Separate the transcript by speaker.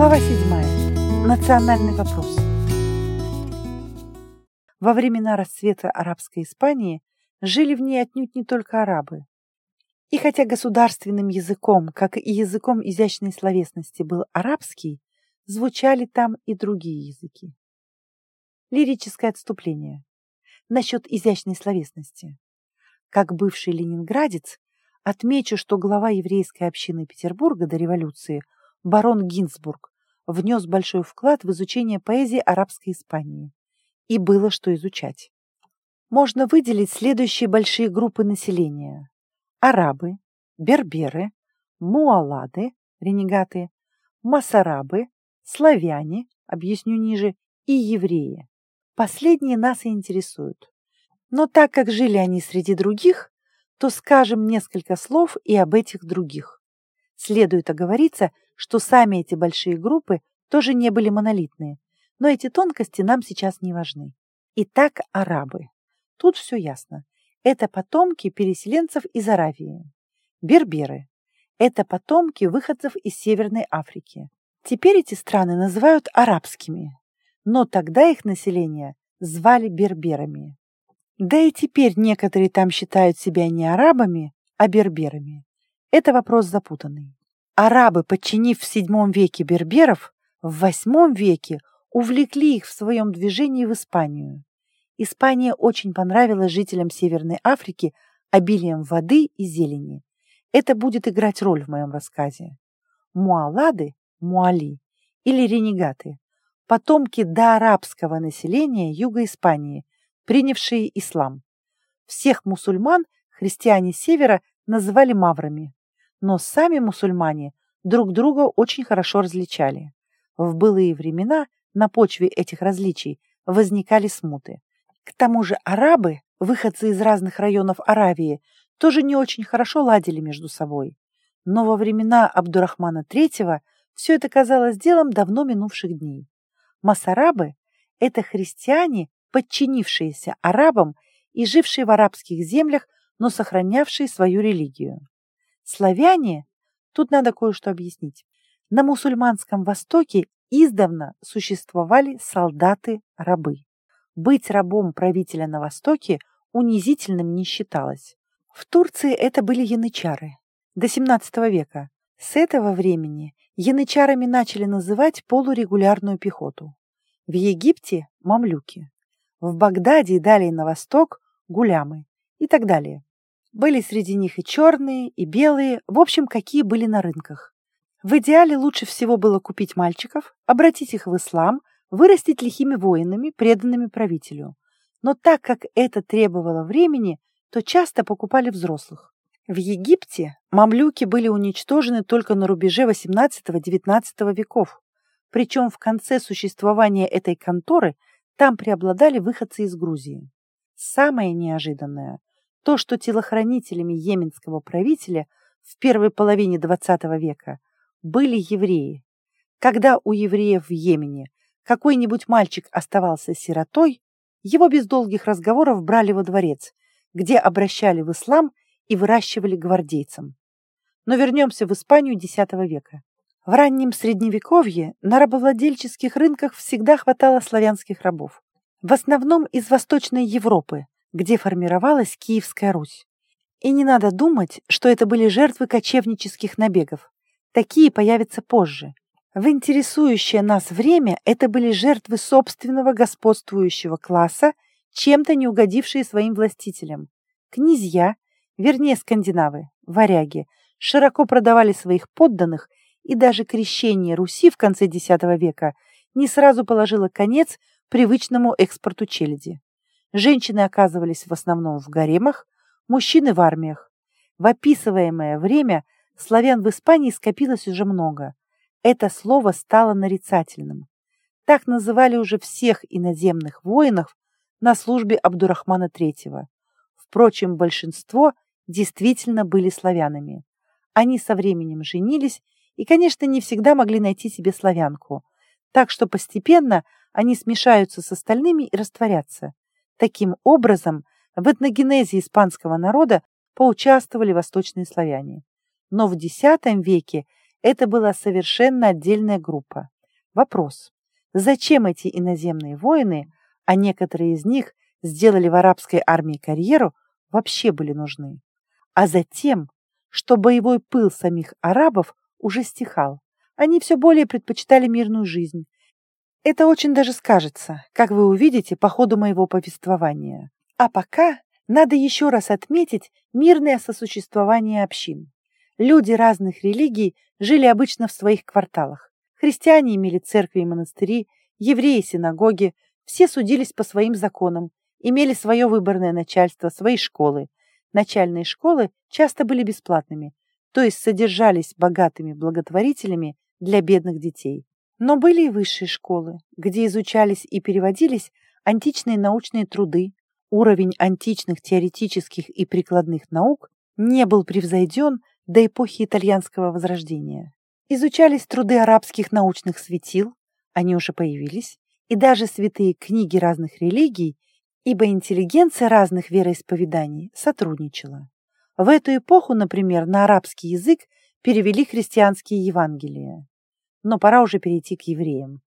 Speaker 1: Глава 7. Национальный вопрос. Во времена расцвета арабской Испании жили в ней отнюдь не только арабы. И хотя государственным языком, как и языком изящной словесности, был арабский, звучали там и другие языки. Лирическое отступление. Насчет изящной словесности. Как бывший ленинградец, отмечу, что глава еврейской общины Петербурга до революции, барон Гинзбург, внес большой вклад в изучение поэзии арабской Испании. И было что изучать. Можно выделить следующие большие группы населения. Арабы, берберы, муалады, ренегаты, масарабы, славяне, объясню ниже, и евреи. Последние нас и интересуют. Но так как жили они среди других, то скажем несколько слов и об этих других. Следует оговориться, что сами эти большие группы тоже не были монолитные, но эти тонкости нам сейчас не важны. Итак, арабы. Тут все ясно. Это потомки переселенцев из Аравии. Берберы. Это потомки выходцев из Северной Африки. Теперь эти страны называют арабскими, но тогда их население звали берберами. Да и теперь некоторые там считают себя не арабами, а берберами. Это вопрос запутанный. Арабы, подчинив в VII веке берберов, в VIII веке увлекли их в своем движении в Испанию. Испания очень понравилась жителям Северной Африки обилием воды и зелени. Это будет играть роль в моем рассказе. Муалады, муали или ренегаты потомки доарабского населения юга Испании, принявшие ислам. Всех мусульман христиане севера называли маврами, но сами мусульмане друг друга очень хорошо различали. В былые времена на почве этих различий возникали смуты. К тому же арабы, выходцы из разных районов Аравии, тоже не очень хорошо ладили между собой. Но во времена Абдурахмана III все это казалось делом давно минувших дней. Масарабы – это христиане, подчинившиеся арабам и жившие в арабских землях, но сохранявшие свою религию. Славяне, тут надо кое-что объяснить, на мусульманском Востоке издавна существовали солдаты-рабы. Быть рабом правителя на Востоке унизительным не считалось. В Турции это были янычары до XVII века. С этого времени янычарами начали называть полурегулярную пехоту. В Египте – мамлюки. В Багдаде и далее на восток – гулямы и так далее. Были среди них и черные, и белые, в общем, какие были на рынках. В идеале лучше всего было купить мальчиков, обратить их в ислам, вырастить лихими воинами, преданными правителю. Но так как это требовало времени, то часто покупали взрослых. В Египте мамлюки были уничтожены только на рубеже XVIII-XIX веков. Причем в конце существования этой конторы там преобладали выходцы из Грузии. Самое неожиданное – то, что телохранителями йеменского правителя в первой половине XX века были евреи. Когда у евреев в Йемене какой-нибудь мальчик оставался сиротой, его без долгих разговоров брали во дворец, где обращали в ислам и выращивали гвардейцам. Но вернемся в Испанию X века. В раннем Средневековье на рабовладельческих рынках всегда хватало славянских рабов. В основном из Восточной Европы, где формировалась Киевская Русь. И не надо думать, что это были жертвы кочевнических набегов. Такие появятся позже. В интересующее нас время это были жертвы собственного господствующего класса, чем-то не угодившие своим властителям. Князья, вернее скандинавы, варяги, широко продавали своих подданных, и даже крещение Руси в конце X века не сразу положило конец привычному экспорту челяди. Женщины оказывались в основном в гаремах, мужчины в армиях. В описываемое время славян в Испании скопилось уже много. Это слово стало нарицательным. Так называли уже всех иноземных воинов на службе Абдурахмана III. Впрочем, большинство действительно были славянами. Они со временем женились и, конечно, не всегда могли найти себе славянку, так что постепенно они смешаются с остальными и растворятся. Таким образом, в этногенезе испанского народа поучаствовали восточные славяне. Но в X веке Это была совершенно отдельная группа. Вопрос. Зачем эти иноземные воины, а некоторые из них сделали в арабской армии карьеру, вообще были нужны? А затем, что боевой пыл самих арабов уже стихал. Они все более предпочитали мирную жизнь. Это очень даже скажется, как вы увидите по ходу моего повествования. А пока надо еще раз отметить мирное сосуществование общин. Люди разных религий жили обычно в своих кварталах. Христиане имели церкви и монастыри, евреи – синагоги, все судились по своим законам, имели свое выборное начальство, свои школы. Начальные школы часто были бесплатными, то есть содержались богатыми благотворителями для бедных детей. Но были и высшие школы, где изучались и переводились античные научные труды, уровень античных теоретических и прикладных наук не был превзойден до эпохи итальянского возрождения. Изучались труды арабских научных светил, они уже появились, и даже святые книги разных религий, ибо интеллигенция разных вероисповеданий сотрудничала. В эту эпоху, например, на арабский язык перевели христианские Евангелия. Но пора уже перейти к евреям.